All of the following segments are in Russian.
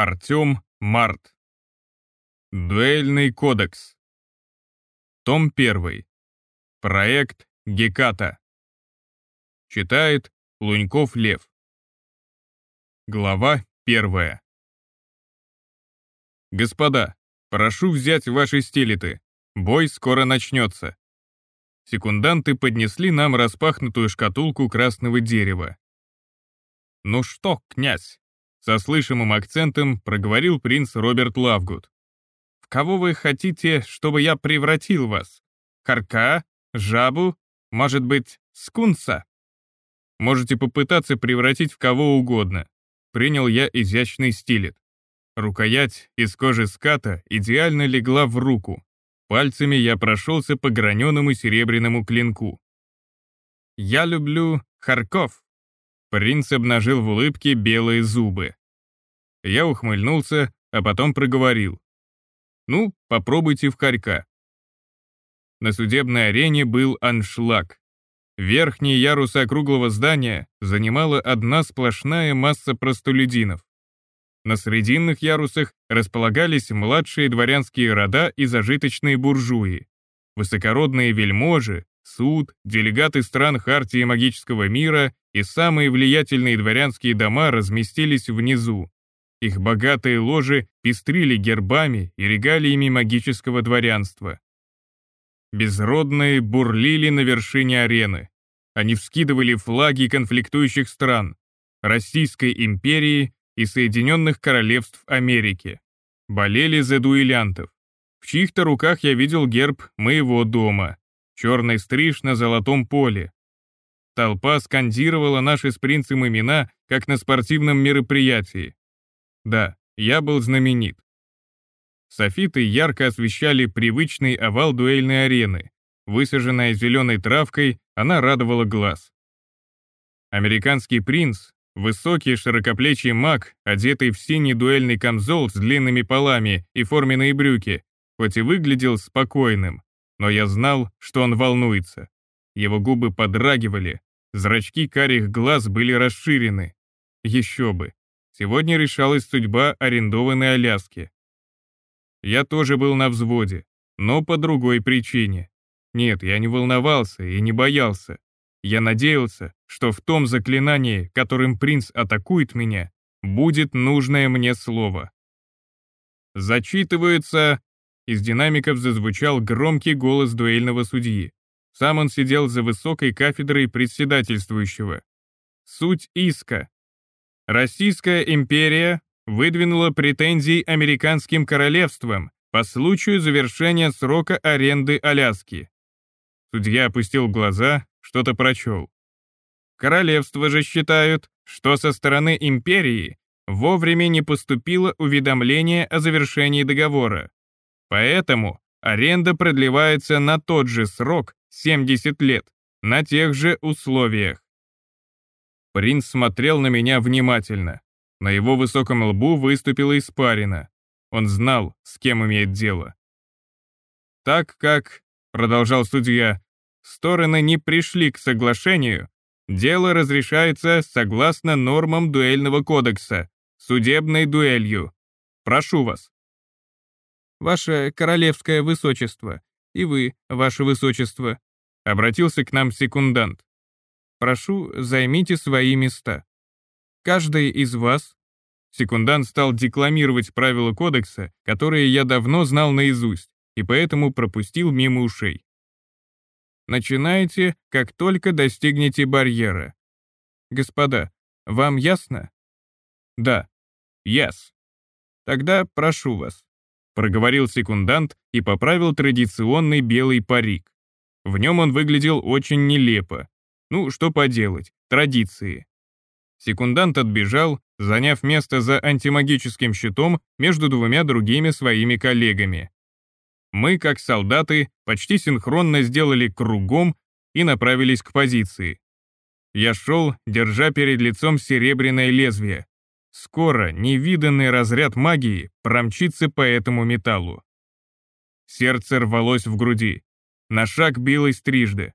Артем Март. Дуэльный кодекс. Том 1. Проект Геката. Читает Луньков Лев. Глава 1. Господа, прошу взять ваши стилеты. Бой скоро начнется. Секунданты поднесли нам распахнутую шкатулку красного дерева. «Ну что, князь?» Со слышимым акцентом проговорил принц Роберт Лавгуд. «В кого вы хотите, чтобы я превратил вас? Харка? Жабу? Может быть, скунса?» «Можете попытаться превратить в кого угодно», — принял я изящный стилет. Рукоять из кожи ската идеально легла в руку. Пальцами я прошелся по граненому серебряному клинку. «Я люблю Харков», Принц обнажил в улыбке белые зубы. Я ухмыльнулся, а потом проговорил. «Ну, попробуйте в хорька». На судебной арене был аншлаг. Верхние ярусы округлого здания занимала одна сплошная масса простолюдинов. На срединных ярусах располагались младшие дворянские рода и зажиточные буржуи. Высокородные вельможи, суд, делегаты стран Хартии магического мира и самые влиятельные дворянские дома разместились внизу. Их богатые ложи пестрили гербами и регалиями магического дворянства. Безродные бурлили на вершине арены. Они вскидывали флаги конфликтующих стран, Российской империи и Соединенных Королевств Америки. Болели за дуэлянтов. В чьих-то руках я видел герб моего дома, черный стриж на золотом поле, Толпа скандировала наши с принцем имена, как на спортивном мероприятии. Да, я был знаменит. Софиты ярко освещали привычный овал дуэльной арены. Высаженная зеленой травкой, она радовала глаз. Американский принц, высокий широкоплечий маг, одетый в синий дуэльный камзол с длинными полами и форменные брюки, хоть и выглядел спокойным, но я знал, что он волнуется. Его губы подрагивали, Зрачки карих глаз были расширены. Еще бы. Сегодня решалась судьба арендованной Аляски. Я тоже был на взводе, но по другой причине. Нет, я не волновался и не боялся. Я надеялся, что в том заклинании, которым принц атакует меня, будет нужное мне слово. Зачитывается... Из динамиков зазвучал громкий голос дуэльного судьи. Сам он сидел за высокой кафедрой председательствующего. Суть иска. Российская империя выдвинула претензии американским королевствам по случаю завершения срока аренды Аляски. Судья опустил глаза, что-то прочел. Королевства же считают, что со стороны империи вовремя не поступило уведомление о завершении договора. Поэтому аренда продлевается на тот же срок, 70 лет, на тех же условиях. Принц смотрел на меня внимательно. На его высоком лбу выступила испарина. Он знал, с кем имеет дело. Так как, продолжал судья, стороны не пришли к соглашению, дело разрешается согласно нормам дуэльного кодекса, судебной дуэлью. Прошу вас. Ваше королевское высочество, и вы, ваше высочество», — обратился к нам секундант. «Прошу, займите свои места. Каждый из вас...» Секундант стал декламировать правила кодекса, которые я давно знал наизусть, и поэтому пропустил мимо ушей. Начинайте, как только достигнете барьера. Господа, вам ясно? Да, яс. Тогда прошу вас проговорил секундант и поправил традиционный белый парик. В нем он выглядел очень нелепо. Ну, что поделать, традиции. Секундант отбежал, заняв место за антимагическим щитом между двумя другими своими коллегами. Мы, как солдаты, почти синхронно сделали кругом и направились к позиции. Я шел, держа перед лицом серебряное лезвие, Скоро невиданный разряд магии промчится по этому металлу. Сердце рвалось в груди. На шаг билось трижды.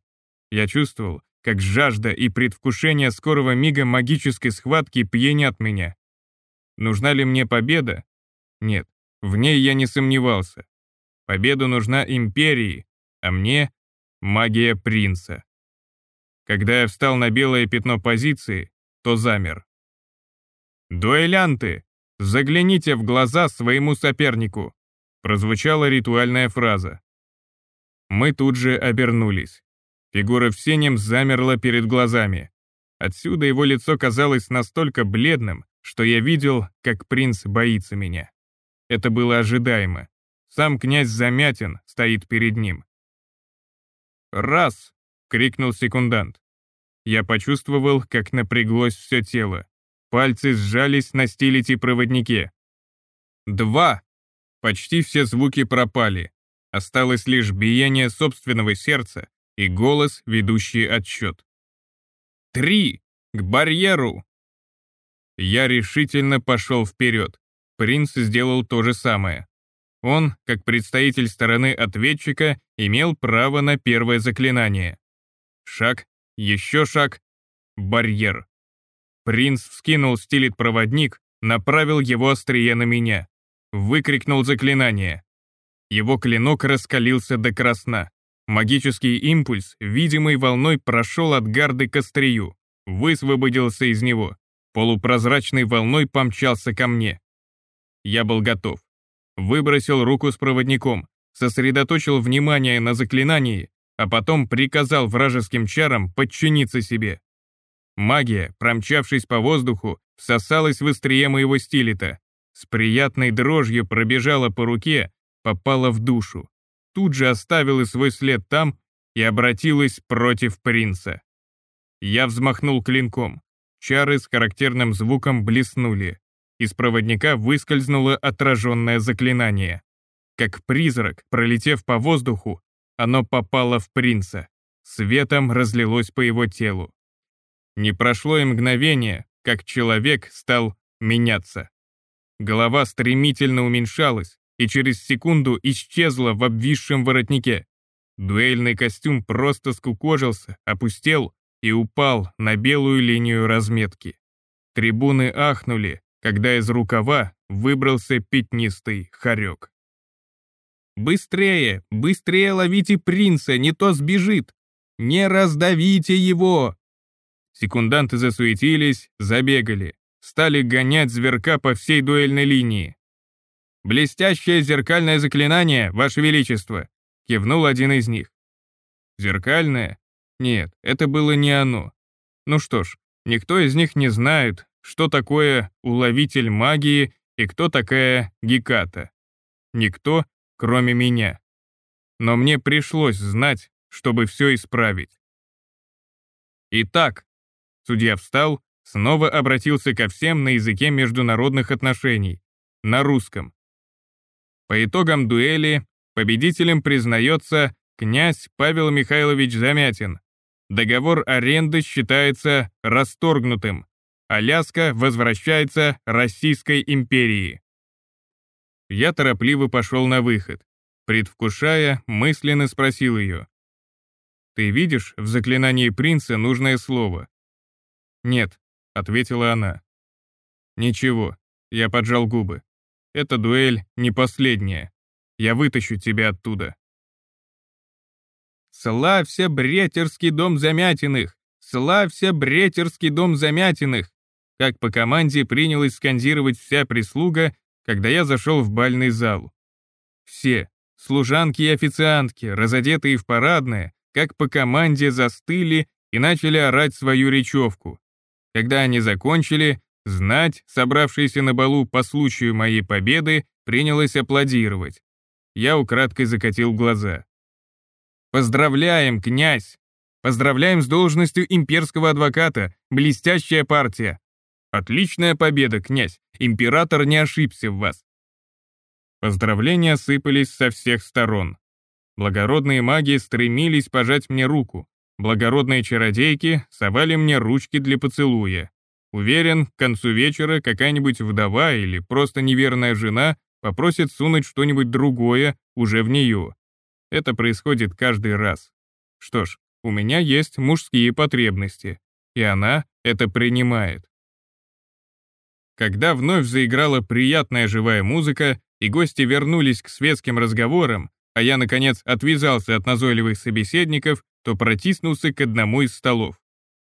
Я чувствовал, как жажда и предвкушение скорого мига магической схватки пьянят меня. Нужна ли мне победа? Нет, в ней я не сомневался. Победа нужна империи, а мне — магия принца. Когда я встал на белое пятно позиции, то замер. «Дуэлянты, загляните в глаза своему сопернику!» прозвучала ритуальная фраза. Мы тут же обернулись. Фигура в синем замерла перед глазами. Отсюда его лицо казалось настолько бледным, что я видел, как принц боится меня. Это было ожидаемо. Сам князь Замятин стоит перед ним. «Раз!» — крикнул секундант. Я почувствовал, как напряглось все тело. Пальцы сжались на стилете-проводнике. «Два!» Почти все звуки пропали. Осталось лишь биение собственного сердца и голос, ведущий отсчет. «Три! К барьеру!» Я решительно пошел вперед. Принц сделал то же самое. Он, как представитель стороны ответчика, имел право на первое заклинание. Шаг, еще шаг, барьер. Принц вскинул стилет-проводник, направил его острие на меня. Выкрикнул заклинание. Его клинок раскалился до красна. Магический импульс, видимой волной, прошел от гарды к острию, высвободился из него, полупрозрачной волной помчался ко мне. Я был готов. Выбросил руку с проводником, сосредоточил внимание на заклинании, а потом приказал вражеским чарам подчиниться себе. Магия, промчавшись по воздуху, всосалась в острие моего стилета, с приятной дрожью пробежала по руке, попала в душу. Тут же оставила свой след там и обратилась против принца. Я взмахнул клинком. Чары с характерным звуком блеснули. Из проводника выскользнуло отраженное заклинание. Как призрак, пролетев по воздуху, оно попало в принца. Светом разлилось по его телу. Не прошло и мгновение, как человек стал меняться. Голова стремительно уменьшалась и через секунду исчезла в обвисшем воротнике. Дуэльный костюм просто скукожился, опустел и упал на белую линию разметки. Трибуны ахнули, когда из рукава выбрался пятнистый хорек. «Быстрее! Быстрее ловите принца, не то сбежит! Не раздавите его!» Секунданты засуетились, забегали, стали гонять зверка по всей дуэльной линии. «Блестящее зеркальное заклинание, Ваше Величество!» — кивнул один из них. «Зеркальное? Нет, это было не оно. Ну что ж, никто из них не знает, что такое уловитель магии и кто такая Геката. Никто, кроме меня. Но мне пришлось знать, чтобы все исправить. Итак, судья встал, снова обратился ко всем на языке международных отношений, на русском. По итогам дуэли победителем признается князь Павел Михайлович Замятин. Договор аренды считается расторгнутым. Аляска возвращается Российской империи. Я торопливо пошел на выход. Предвкушая, мысленно спросил ее. «Ты видишь в заклинании принца нужное слово?» «Нет», — ответила она. «Ничего», — я поджал губы. «Эта дуэль не последняя. Я вытащу тебя оттуда». «Славься, Бретерский дом Замятиных! Славься, Бретерский дом Замятиных!» Как по команде принялась скандировать вся прислуга, когда я зашел в бальный зал. Все, служанки и официантки, разодетые в парадное, как по команде застыли и начали орать свою речевку. Когда они закончили, знать, собравшаяся на балу по случаю моей победы, принялась аплодировать. Я украдкой закатил глаза. «Поздравляем, князь! Поздравляем с должностью имперского адвоката, блестящая партия! Отличная победа, князь! Император не ошибся в вас!» Поздравления сыпались со всех сторон. Благородные маги стремились пожать мне руку, Благородные чародейки совали мне ручки для поцелуя. Уверен, к концу вечера какая-нибудь вдова или просто неверная жена попросит сунуть что-нибудь другое уже в нее. Это происходит каждый раз. Что ж, у меня есть мужские потребности, и она это принимает. Когда вновь заиграла приятная живая музыка, и гости вернулись к светским разговорам, а я, наконец, отвязался от назойливых собеседников, то протиснулся к одному из столов.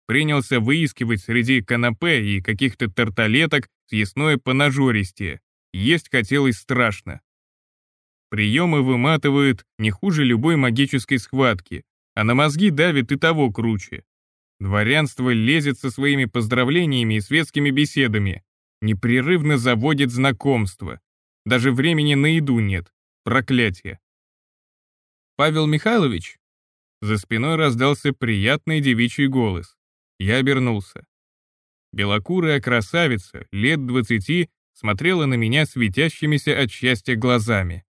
Принялся выискивать среди канапе и каких-то тарталеток съестное понажористее. Есть хотелось страшно. Приемы выматывают не хуже любой магической схватки, а на мозги давит и того круче. Дворянство лезет со своими поздравлениями и светскими беседами, непрерывно заводит знакомства. Даже времени на еду нет. Проклятие. «Павел Михайлович?» За спиной раздался приятный девичий голос. Я обернулся. Белокурая красавица, лет двадцати, смотрела на меня светящимися от счастья глазами.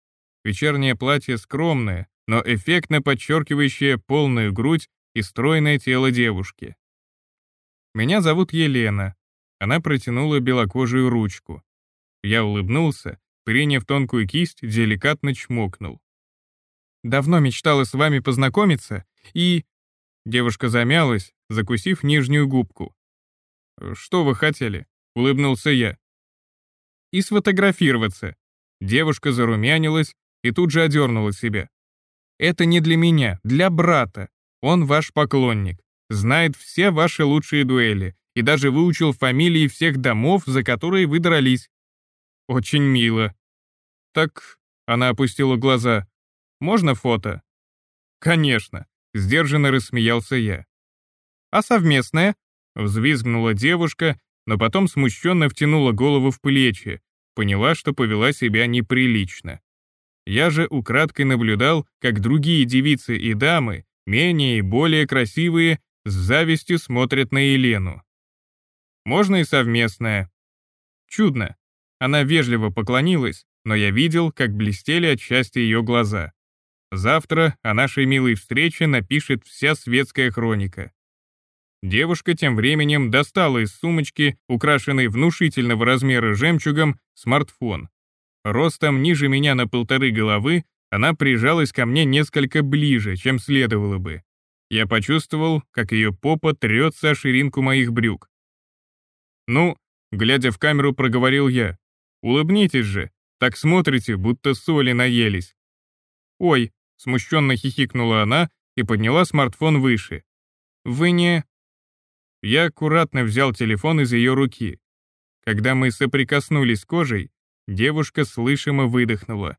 Вечернее платье скромное, но эффектно подчеркивающее полную грудь и стройное тело девушки. «Меня зовут Елена». Она протянула белокожую ручку. Я улыбнулся, приняв тонкую кисть, деликатно чмокнул. «Давно мечтала с вами познакомиться, и...» Девушка замялась, закусив нижнюю губку. «Что вы хотели?» — улыбнулся я. «И сфотографироваться». Девушка зарумянилась и тут же одернула себя. «Это не для меня, для брата. Он ваш поклонник, знает все ваши лучшие дуэли и даже выучил фамилии всех домов, за которые вы дрались. Очень мило. Так, она опустила глаза. Можно фото? Конечно, сдержанно рассмеялся я. А совместное? Взвизгнула девушка, но потом смущенно втянула голову в плечи, поняла, что повела себя неприлично. Я же украдкой наблюдал, как другие девицы и дамы менее и более красивые, с завистью смотрят на Елену. Можно и совместное. Чудно. Она вежливо поклонилась, но я видел, как блестели от счастья ее глаза. Завтра о нашей милой встрече напишет вся светская хроника. Девушка тем временем достала из сумочки, украшенной внушительного размера жемчугом, смартфон. Ростом ниже меня на полторы головы, она прижалась ко мне несколько ближе, чем следовало бы. Я почувствовал, как ее попа трется о ширинку моих брюк. «Ну», — глядя в камеру, проговорил я, — «улыбнитесь же, так смотрите, будто соли наелись». «Ой», — смущенно хихикнула она и подняла смартфон выше. «Вы не...» Я аккуратно взял телефон из ее руки. Когда мы соприкоснулись кожей, девушка слышимо выдохнула.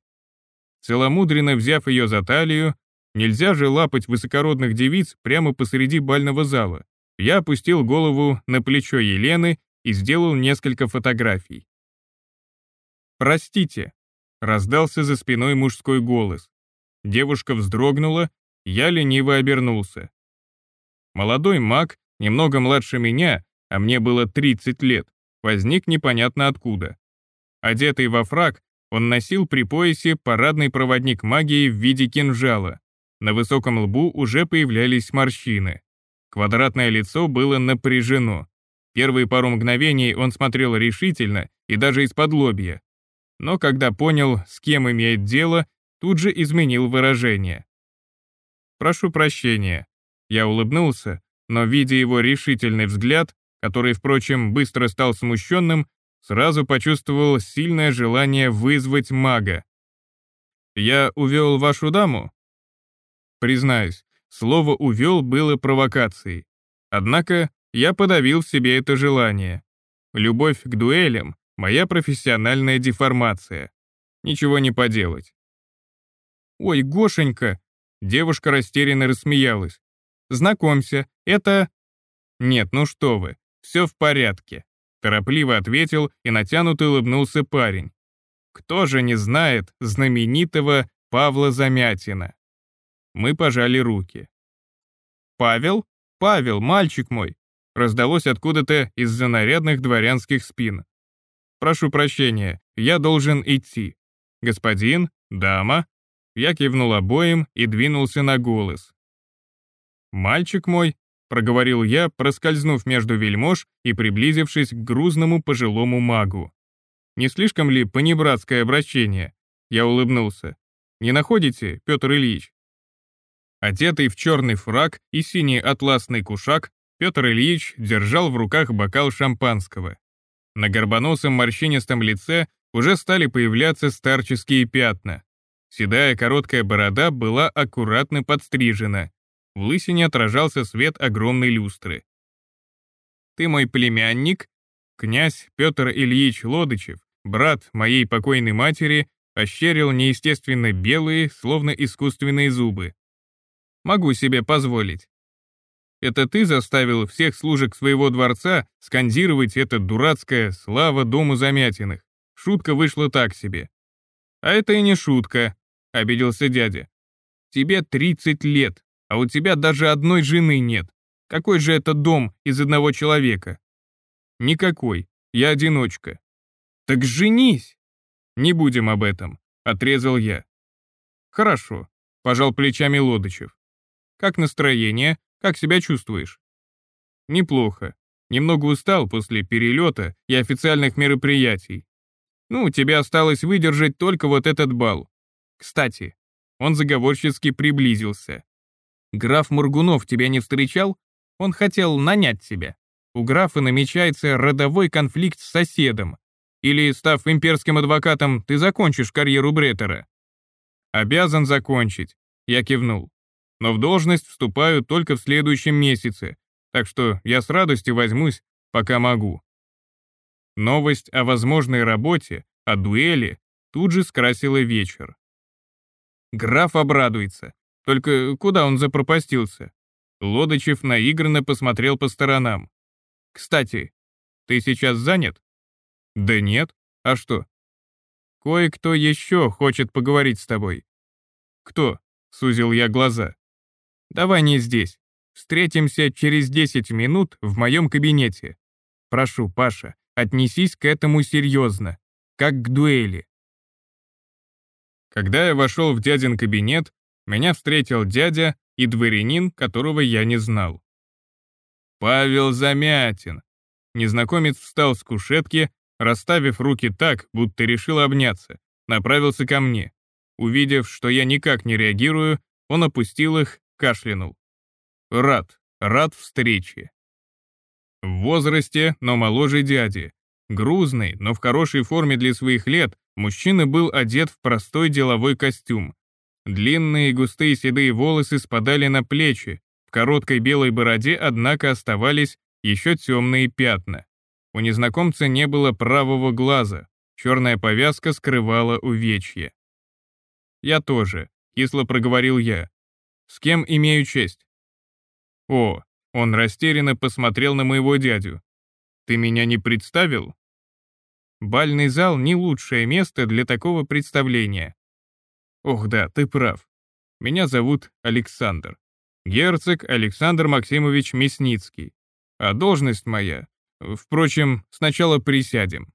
Целомудренно взяв ее за талию, нельзя же лапать высокородных девиц прямо посреди бального зала. Я опустил голову на плечо Елены и сделал несколько фотографий. «Простите», — раздался за спиной мужской голос. Девушка вздрогнула, я лениво обернулся. Молодой маг, немного младше меня, а мне было 30 лет, возник непонятно откуда. Одетый во фрак, он носил при поясе парадный проводник магии в виде кинжала. На высоком лбу уже появлялись морщины. Квадратное лицо было напряжено. Первые пару мгновений он смотрел решительно и даже из-под лобья. Но когда понял, с кем имеет дело, тут же изменил выражение. «Прошу прощения». Я улыбнулся, но, видя его решительный взгляд, который, впрочем, быстро стал смущенным, сразу почувствовал сильное желание вызвать мага. «Я увел вашу даму?» Признаюсь, слово «увел» было провокацией. Однако я подавил в себе это желание. Любовь к дуэлям — моя профессиональная деформация. Ничего не поделать. «Ой, Гошенька!» Девушка растерянно рассмеялась. «Знакомься, это...» «Нет, ну что вы, все в порядке. Торопливо ответил и натянуто улыбнулся парень. Кто же не знает знаменитого Павла Замятина? Мы пожали руки. «Павел? Павел, мальчик мой!» раздалось откуда-то из-за нарядных дворянских спин. «Прошу прощения, я должен идти. Господин? Дама?» Я кивнул обоим и двинулся на голос. «Мальчик мой, проговорил я, проскользнув между вельмож и приблизившись к грузному пожилому магу. Не слишком ли понебратское обращение? Я улыбнулся. Не находите, Петр Ильич? Одетый в черный фраг и синий атласный кушак, Петр Ильич держал в руках бокал шампанского. На горбоносом морщинистом лице уже стали появляться старческие пятна. Седая короткая борода была аккуратно подстрижена. В лысине отражался свет огромной люстры. «Ты мой племянник?» Князь Петр Ильич Лодычев, брат моей покойной матери, ощерил неестественно белые, словно искусственные зубы. «Могу себе позволить. Это ты заставил всех служек своего дворца скандировать это дурацкое «Слава Дому Замятиных». Шутка вышла так себе. А это и не шутка, — обиделся дядя. Тебе 30 лет, а у тебя даже одной жены нет. Какой же это дом из одного человека? Никакой, я одиночка. Так женись! Не будем об этом, — отрезал я. Хорошо, — пожал плечами Лодочев. Как настроение? Как себя чувствуешь?» «Неплохо. Немного устал после перелета и официальных мероприятий. Ну, тебе осталось выдержать только вот этот бал. Кстати, он заговорчески приблизился. Граф Мургунов тебя не встречал? Он хотел нанять тебя. У графа намечается родовой конфликт с соседом. Или, став имперским адвокатом, ты закончишь карьеру Бреттера? Обязан закончить, я кивнул но в должность вступаю только в следующем месяце, так что я с радостью возьмусь, пока могу. Новость о возможной работе, о дуэли, тут же скрасила вечер. Граф обрадуется. Только куда он запропастился? Лодочев наигранно посмотрел по сторонам. «Кстати, ты сейчас занят?» «Да нет. А что?» «Кое-кто еще хочет поговорить с тобой». «Кто?» — сузил я глаза. Давай не здесь. Встретимся через 10 минут в моем кабинете. Прошу, Паша, отнесись к этому серьезно, как к дуэли. Когда я вошел в дядин кабинет, меня встретил дядя и дворянин, которого я не знал. Павел Замятин. Незнакомец встал с кушетки, расставив руки так, будто решил обняться, направился ко мне. Увидев, что я никак не реагирую, он опустил их кашлянул. Рад, рад встрече. В возрасте, но моложе дяди. Грузный, но в хорошей форме для своих лет, мужчина был одет в простой деловой костюм. Длинные густые седые волосы спадали на плечи, в короткой белой бороде, однако, оставались еще темные пятна. У незнакомца не было правого глаза, черная повязка скрывала увечье. «Я тоже», — кисло проговорил я. С кем имею честь?» «О», — он растерянно посмотрел на моего дядю. «Ты меня не представил?» Бальный зал — не лучшее место для такого представления. Ох да, ты прав. Меня зовут Александр. Герцог Александр Максимович Мясницкий. А должность моя... Впрочем, сначала присядем.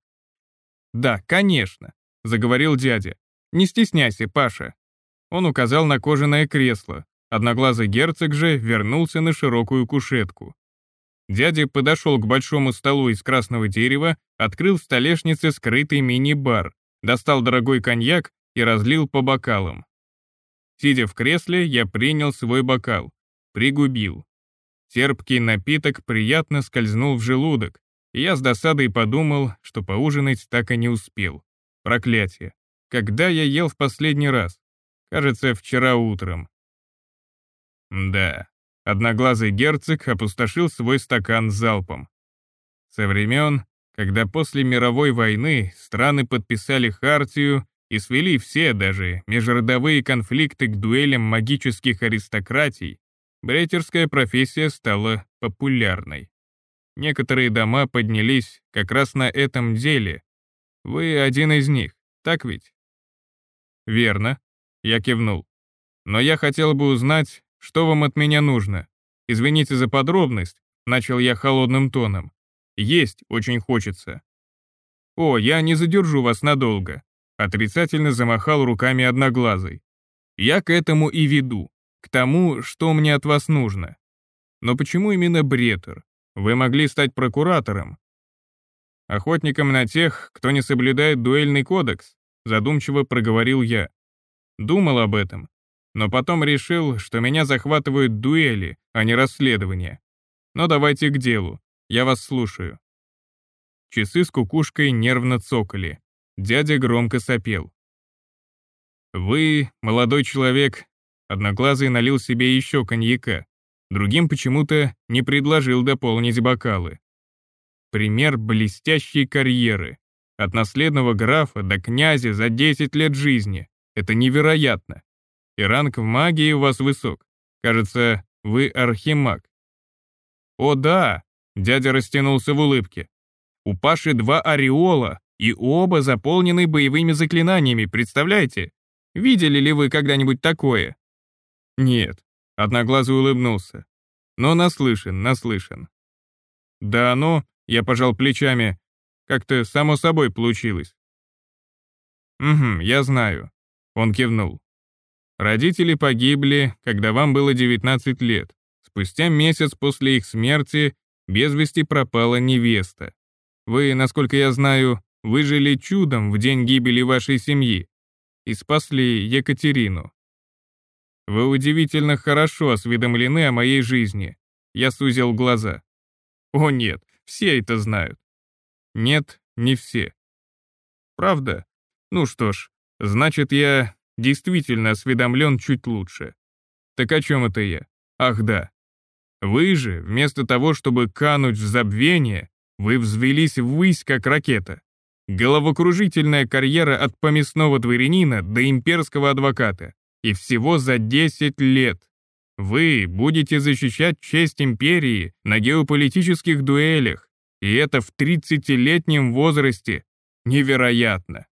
Да, конечно, заговорил дядя. Не стесняйся, Паша. Он указал на кожаное кресло, Одноглазый герцог же вернулся на широкую кушетку. Дядя подошел к большому столу из красного дерева, открыл в столешнице скрытый мини-бар, достал дорогой коньяк и разлил по бокалам. Сидя в кресле, я принял свой бокал, пригубил. Терпкий напиток приятно скользнул в желудок, и я с досадой подумал, что поужинать так и не успел. Проклятие. Когда я ел в последний раз? Кажется, вчера утром. Да, одноглазый герцог опустошил свой стакан залпом. Со времен, когда после мировой войны страны подписали хартию и свели все даже межродовые конфликты к дуэлям магических аристократий, бретерская профессия стала популярной. Некоторые дома поднялись как раз на этом деле. Вы один из них, так ведь? Верно, я кивнул. Но я хотел бы узнать, что вам от меня нужно? Извините за подробность, начал я холодным тоном. Есть очень хочется. О, я не задержу вас надолго. Отрицательно замахал руками одноглазый. Я к этому и веду, к тому, что мне от вас нужно. Но почему именно Бретер? Вы могли стать прокуратором. Охотником на тех, кто не соблюдает дуэльный кодекс, задумчиво проговорил я. Думал об этом, но потом решил, что меня захватывают дуэли, а не расследования. Но давайте к делу, я вас слушаю. часы с кукушкой нервно цокали. Дядя громко сопел. «Вы, молодой человек...» Одноглазый налил себе еще коньяка. Другим почему-то не предложил дополнить бокалы. Пример блестящей карьеры. От наследного графа до князя за 10 лет жизни. Это невероятно. И ранг в магии у вас высок. Кажется, вы архимаг. О да, дядя растянулся в улыбке. У Паши два ореола, и оба заполнены боевыми заклинаниями, представляете? Видели ли вы когда-нибудь такое? Нет, одноглазый улыбнулся. Но наслышан, наслышан. Да оно, я пожал плечами, как-то само собой получилось. Угу, я знаю. Он кивнул. Родители погибли, когда вам было 19 лет. Спустя месяц после их смерти без вести пропала невеста. Вы, насколько я знаю, выжили чудом в день гибели вашей семьи и спасли Екатерину. Вы удивительно хорошо осведомлены о моей жизни. Я сузил глаза. О нет, все это знают. Нет, не все. Правда? Ну что ж, значит, я действительно осведомлен чуть лучше. Так о чем это я? Ах да. Вы же, вместо того, чтобы кануть в забвение, вы взвелись ввысь, как ракета. Головокружительная карьера от поместного дворянина до имперского адвоката. И всего за 10 лет. Вы будете защищать честь империи на геополитических дуэлях, и это в 30-летнем возрасте. Невероятно.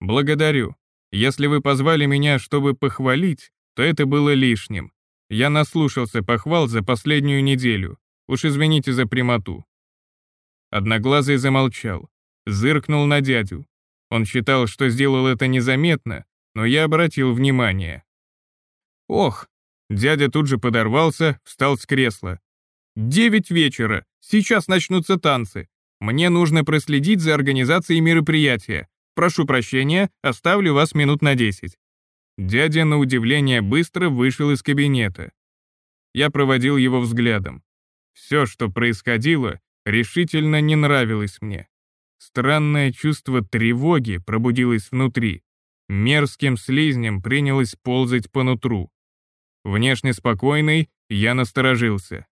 Благодарю. Если вы позвали меня, чтобы похвалить, то это было лишним. Я наслушался похвал за последнюю неделю. Уж извините за прямоту. Одноглазый замолчал, зыркнул на дядю. Он считал, что сделал это незаметно, но я обратил внимание. Ох, дядя тут же подорвался, встал с кресла. Девять вечера, Сейчас начнутся танцы. Мне нужно проследить за организацией мероприятия. Прошу прощения, оставлю вас минут на 10. Дядя, на удивление, быстро вышел из кабинета. Я проводил его взглядом. Все, что происходило, решительно не нравилось мне. Странное чувство тревоги пробудилось внутри. Мерзким слизнем принялось ползать по нутру. Внешне спокойный, я насторожился.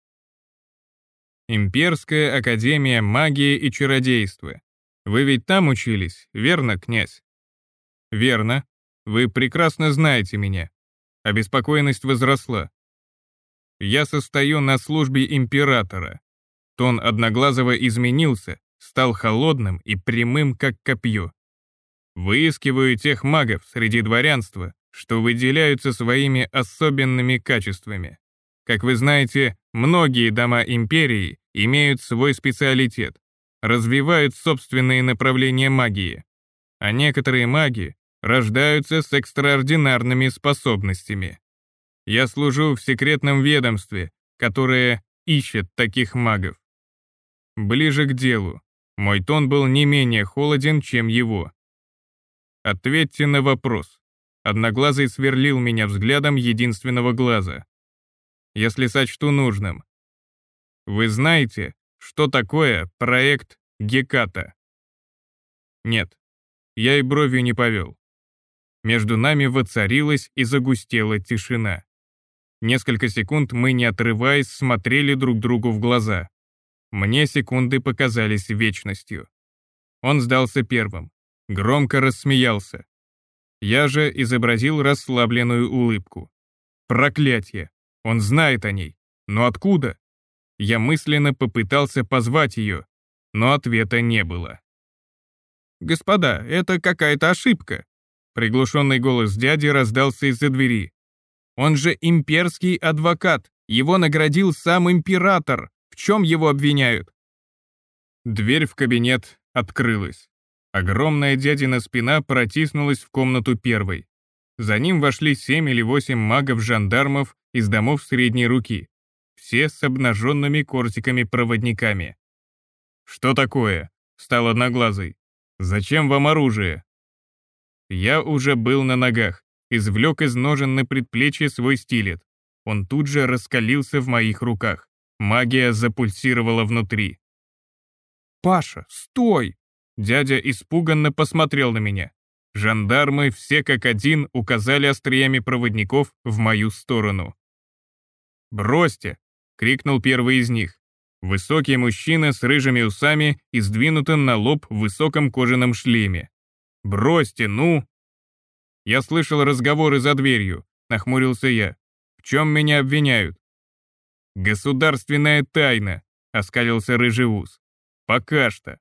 Имперская академия магии и чародейства. Вы ведь там учились, верно, князь? Верно. Вы прекрасно знаете меня. Обеспокоенность возросла. Я состою на службе императора. Тон Одноглазого изменился, стал холодным и прямым, как копье. Выискиваю тех магов среди дворянства, что выделяются своими особенными качествами. Как вы знаете, многие дома империи имеют свой специалитет, развивают собственные направления магии, а некоторые маги рождаются с экстраординарными способностями. Я служу в секретном ведомстве, которое ищет таких магов. Ближе к делу. Мой тон был не менее холоден, чем его. Ответьте на вопрос. Одноглазый сверлил меня взглядом единственного глаза. Если сочту нужным, вы знаете, что такое проект Геката? Нет, я и бровью не повел. Между нами воцарилась и загустела тишина. Несколько секунд мы, не отрываясь, смотрели друг другу в глаза. Мне секунды показались вечностью. Он сдался первым, громко рассмеялся. Я же изобразил расслабленную улыбку. Проклятье! Он знает о ней. Но откуда? Я мысленно попытался позвать ее, но ответа не было. «Господа, это какая-то ошибка!» Приглушенный голос дяди раздался из-за двери. «Он же имперский адвокат! Его наградил сам император! В чем его обвиняют?» Дверь в кабинет открылась. Огромная дядина спина протиснулась в комнату первой. За ним вошли семь или восемь магов-жандармов из домов средней руки все с обнаженными кортиками-проводниками. «Что такое?» — стал одноглазый. «Зачем вам оружие?» Я уже был на ногах, извлек из ножен на предплечье свой стилет. Он тут же раскалился в моих руках. Магия запульсировала внутри. «Паша, стой!» Дядя испуганно посмотрел на меня. Жандармы все как один указали остриями проводников в мою сторону. «Бросьте!» — крикнул первый из них. Высокий мужчина с рыжими усами и сдвинутым на лоб в высоком кожаном шлеме. «Бросьте, ну!» Я слышал разговоры за дверью, нахмурился я. В чем меня обвиняют? Государственная тайна, оскалился рыжий ус. Пока что.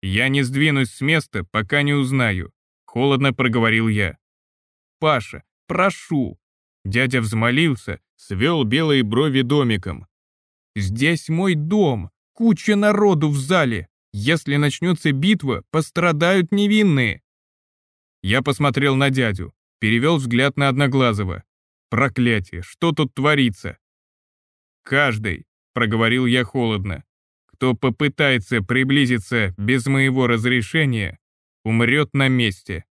Я не сдвинусь с места, пока не узнаю, холодно проговорил я. Паша, прошу. Дядя взмолился, свел белые брови домиком. Здесь мой дом, куча народу в зале. Если начнется битва, пострадают невинные. Я посмотрел на дядю, перевел взгляд на Одноглазого. Проклятие, что тут творится? Каждый, проговорил я холодно, кто попытается приблизиться без моего разрешения, умрет на месте.